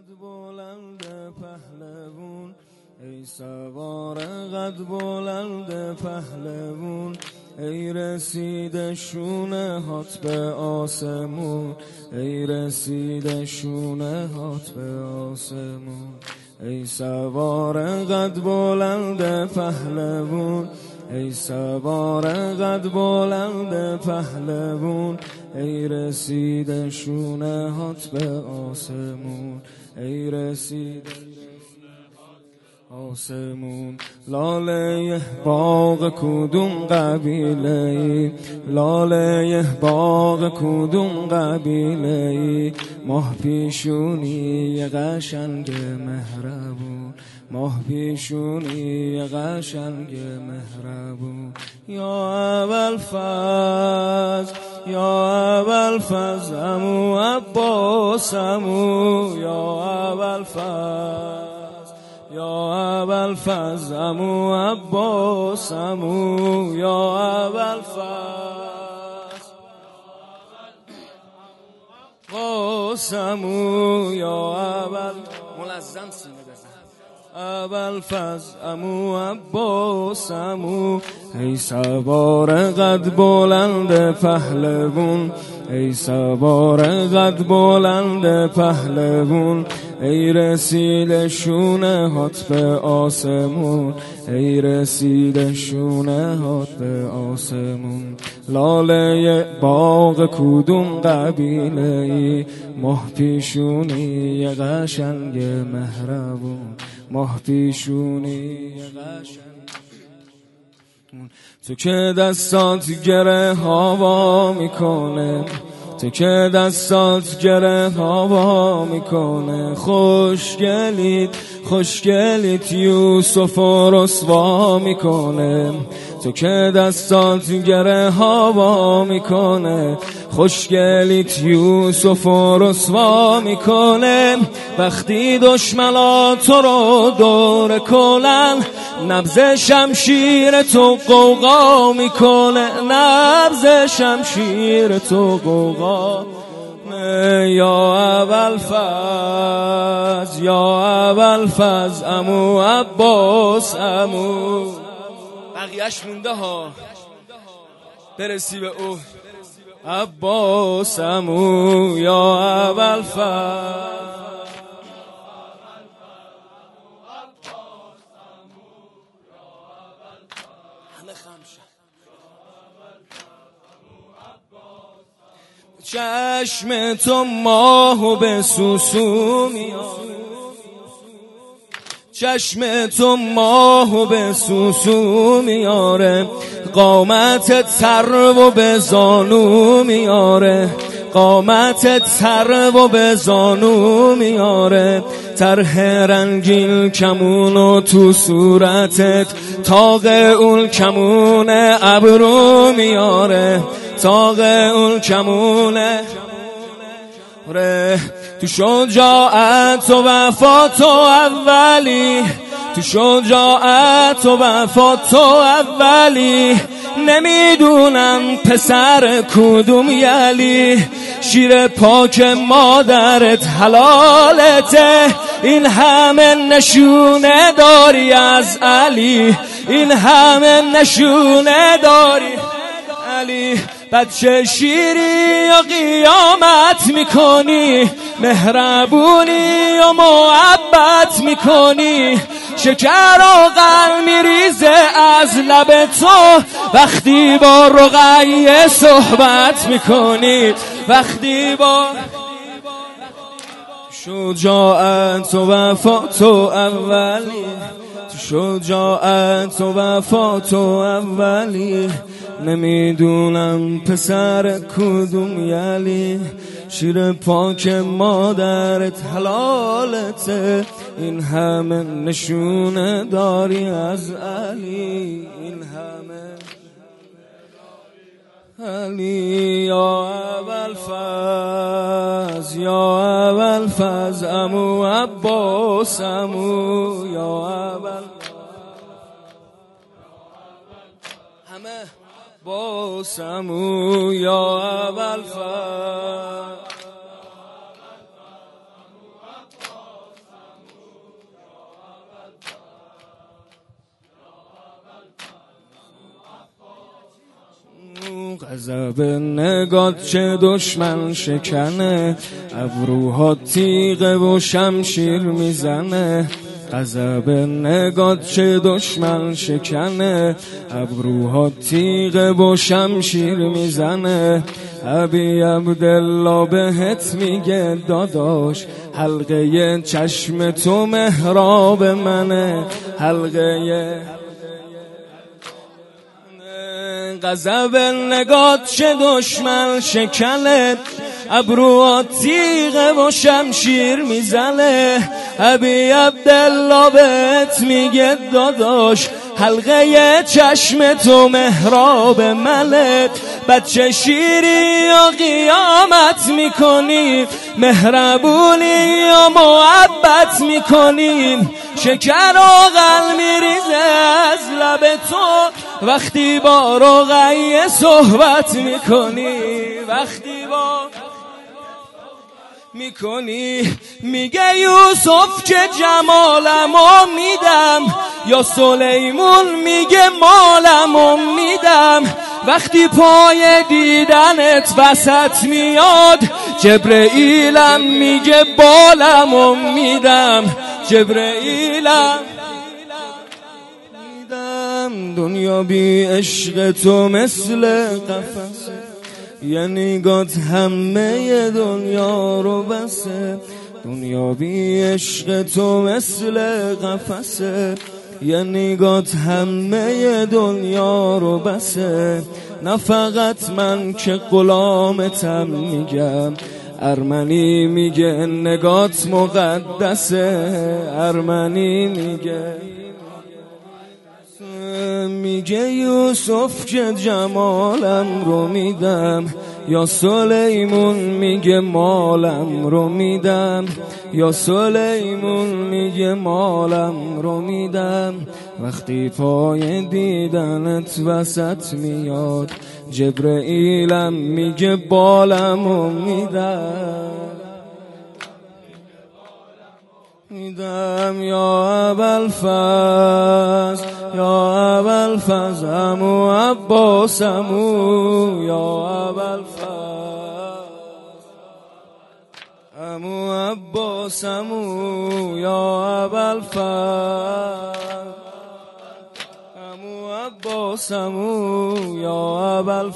قد بلند پهلوون ای سوار قد بلند پهلوون ای رسیده شونه هات به آسمون ای رسیده شونه هات به آسمون ای سوار قد بلند پهلوون ای سوار قد بلند پهلوون ای رسیده شونه هات به آسمون ای رسیده آسمون. لاله باغ کدوم قبیله ای لاله باغ کدوم قبیله ای ماه پیشونی قشنگ مهربون. ماه پیشونی قشنگ مهربون. یا اول فاز یا اول فاز امو عباس امو یا اول فاز یا اول فز امو عباس امو یا اول فز قاسمو یا اول ملزم سینه. اول فز امو عباس امو ای سوار قد بلند پهلوون ای سوار قد بلند پهلوون ای رسیل شونه هات به آسمون ای رسیل شونه هات به آسمون. لاله باغ کدوم قبیله ای ماه پیشونی قشنگ مهربون. ماه پیشونی. تو که دستات گره هوا می‌کنه. تو که دستات گره هوا می‌کنه. خوشگلیت خوشگلیت یوسف و رسوا می‌کنه. تو که دستات گره هوا می‌کنه خوشگلیت یوسف و رسوا می‌کنه. وقتی دشمنا تو رو دور کنن نبز شمشیر تو قوقا می‌کنه. نبز شمشیر تو قوقا یا اول فز یا اول فز امو عباس امو بقیهش مونده ها. برسی به او. عباس امو یا اول چشم تو ماهو به سوسو میاره چشم تو ماهو به سوسو میاره. قامت تر و به زانو میاره. قامت تر و به زانو میاره. طرح رنگین کمون و تو صورتت. تاق اون کمون ابرو میاره. تاق اون کمونه تو شجاعت و وفات و اولی. تو شجاعت و وفات و اولی. نمی‌دونم پسر کدوم یلی. شیر پاک مادرت حلالته. این همه نشونه داری از علی. این همه نشونه داری. علی. بچه شیری و قیامت می‌کنی؟ مهربونی و محبت می‌کنی؟ شکر و قل میریزه از لب تو. وقتی با رقیه صحبت می‌کنی وقتی با شجاعت و وفات و اولی. شجاعت و وفات و اولی. نمی‌دونم پسر کدوم یلی شیر پاک مادرت حلالته. این همه نشونه داری از علی این همه علی. یا اول فاز یا اول فاز امو عباس امو یا اول. همه باسمو یا اول فر غضب نگات چه دشمن شکنه ابروها تیغه و شمشیر می‌زنه. غضب نگات چه دشمن شکنه ابروها تیغه و شمشیر می‌زنه. ابی عبدالله بهت میگه داداش حلقه چشم تو مهراب منه. حلقه غضب نگات چه دشمن شکنه. ابرو تیغه و شمشیر می‌زنه. ابی عبدالله بهت میگه داداش حلقه چشم تو مهراب ملت بچه شیری یا قیامت می‌کنی مهربونی یا محبت می‌کنیم شکر و غل میریزه از لب تو. وقتی با رقیه صحبت می‌کنی وقتی با می‌کنی؟ میگه یوسف که جمالمو میدم. یا سلیمون میگه مالمو میدم. وقتی پای دیدنت وسط میاد جبرئیلم میگه بالمو میدم. جبرئیلم میدم. دنیا بی عشق تو مثل قفصه یعنی گات همه دنیا رو بسه. دنیا بی عشق تو مثل قفسه. یعنی گات همه دنیا رو بسه. نه فقط من که غلامتم میگم. ارمنی میگه نگات مقدسه. ارمنی میگه میگه یوسف که جمالم رو میدم. یا سلیمون میگه مالم رو میدم. یا سلیمون میگه مالم رو میدم. وقتی پای دیدنت وسط میاد جبرئیلم میگه بالم رو میدم. میدم یا اول امو عباس امو یا اول امو عباس امو یا اول امو عباس امو یا اول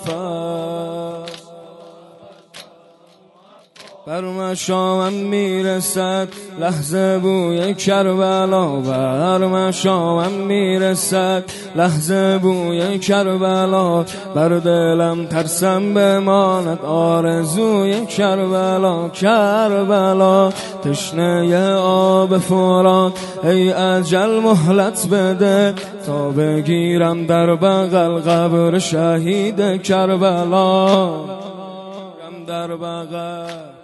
بر مشامم می‌رسد لحظه بوی کربلا بر مشامم می‌رسد لحظه بوی کربلا. بر دلم ترسم بماند آرزوی کربلا کربلا. تشنه آب فرات ای اجل مهلت بده. تا بگیرم در بغل قبر شهید کربلا. در بغل